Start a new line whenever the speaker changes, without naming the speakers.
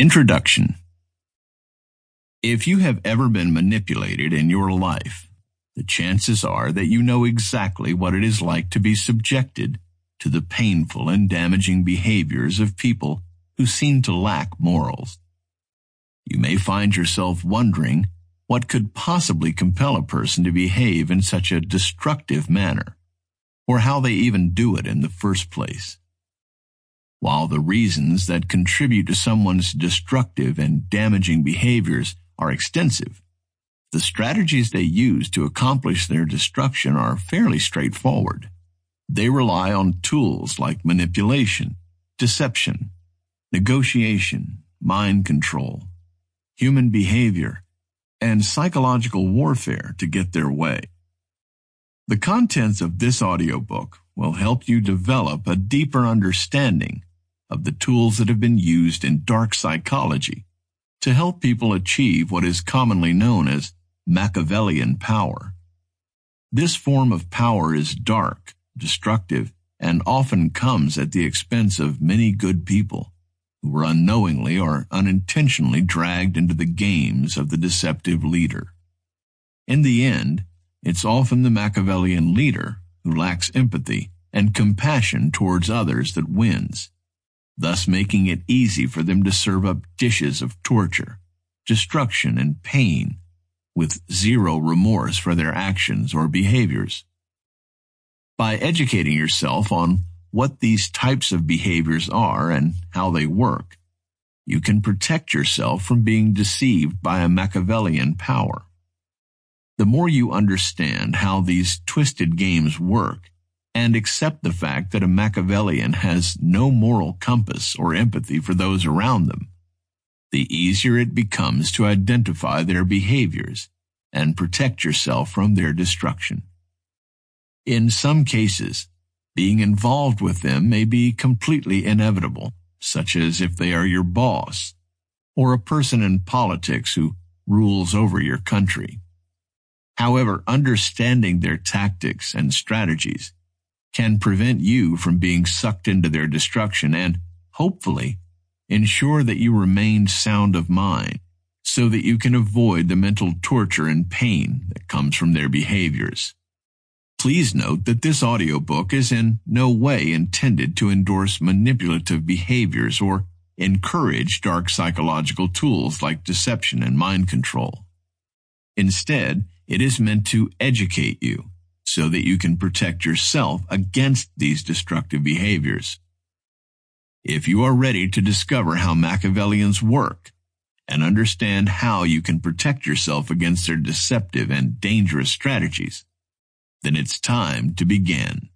Introduction If you have ever been manipulated in your life, the chances are that you know exactly what it is like to be subjected to the painful and damaging behaviors of people who seem to lack morals. You may find yourself wondering what could possibly compel a person to behave in such a destructive manner, or how they even do it in the first place. While the reasons that contribute to someone's destructive and damaging behaviors are extensive, the strategies they use to accomplish their destruction are fairly straightforward. They rely on tools like manipulation, deception, negotiation, mind control, human behavior, and psychological warfare to get their way. The contents of this audiobook will help you develop a deeper understanding of the tools that have been used in dark psychology to help people achieve what is commonly known as Machiavellian power. This form of power is dark, destructive, and often comes at the expense of many good people who were unknowingly or unintentionally dragged into the games of the deceptive leader. In the end, it's often the Machiavellian leader who lacks empathy and compassion towards others that wins thus making it easy for them to serve up dishes of torture, destruction, and pain with zero remorse for their actions or behaviors. By educating yourself on what these types of behaviors are and how they work, you can protect yourself from being deceived by a Machiavellian power. The more you understand how these twisted games work, and accept the fact that a Machiavellian has no moral compass or empathy for those around them, the easier it becomes to identify their behaviors and protect yourself from their destruction. In some cases, being involved with them may be completely inevitable, such as if they are your boss or a person in politics who rules over your country. However, understanding their tactics and strategies can prevent you from being sucked into their destruction and, hopefully, ensure that you remain sound of mind so that you can avoid the mental torture and pain that comes from their behaviors. Please note that this audiobook is in no way intended to endorse manipulative behaviors or encourage dark psychological tools like deception and mind control. Instead, it is meant to educate you so that you can protect yourself against these destructive behaviors. If you are ready to discover how Machiavellians work and understand how you can protect yourself against their deceptive and dangerous strategies, then it's time to begin.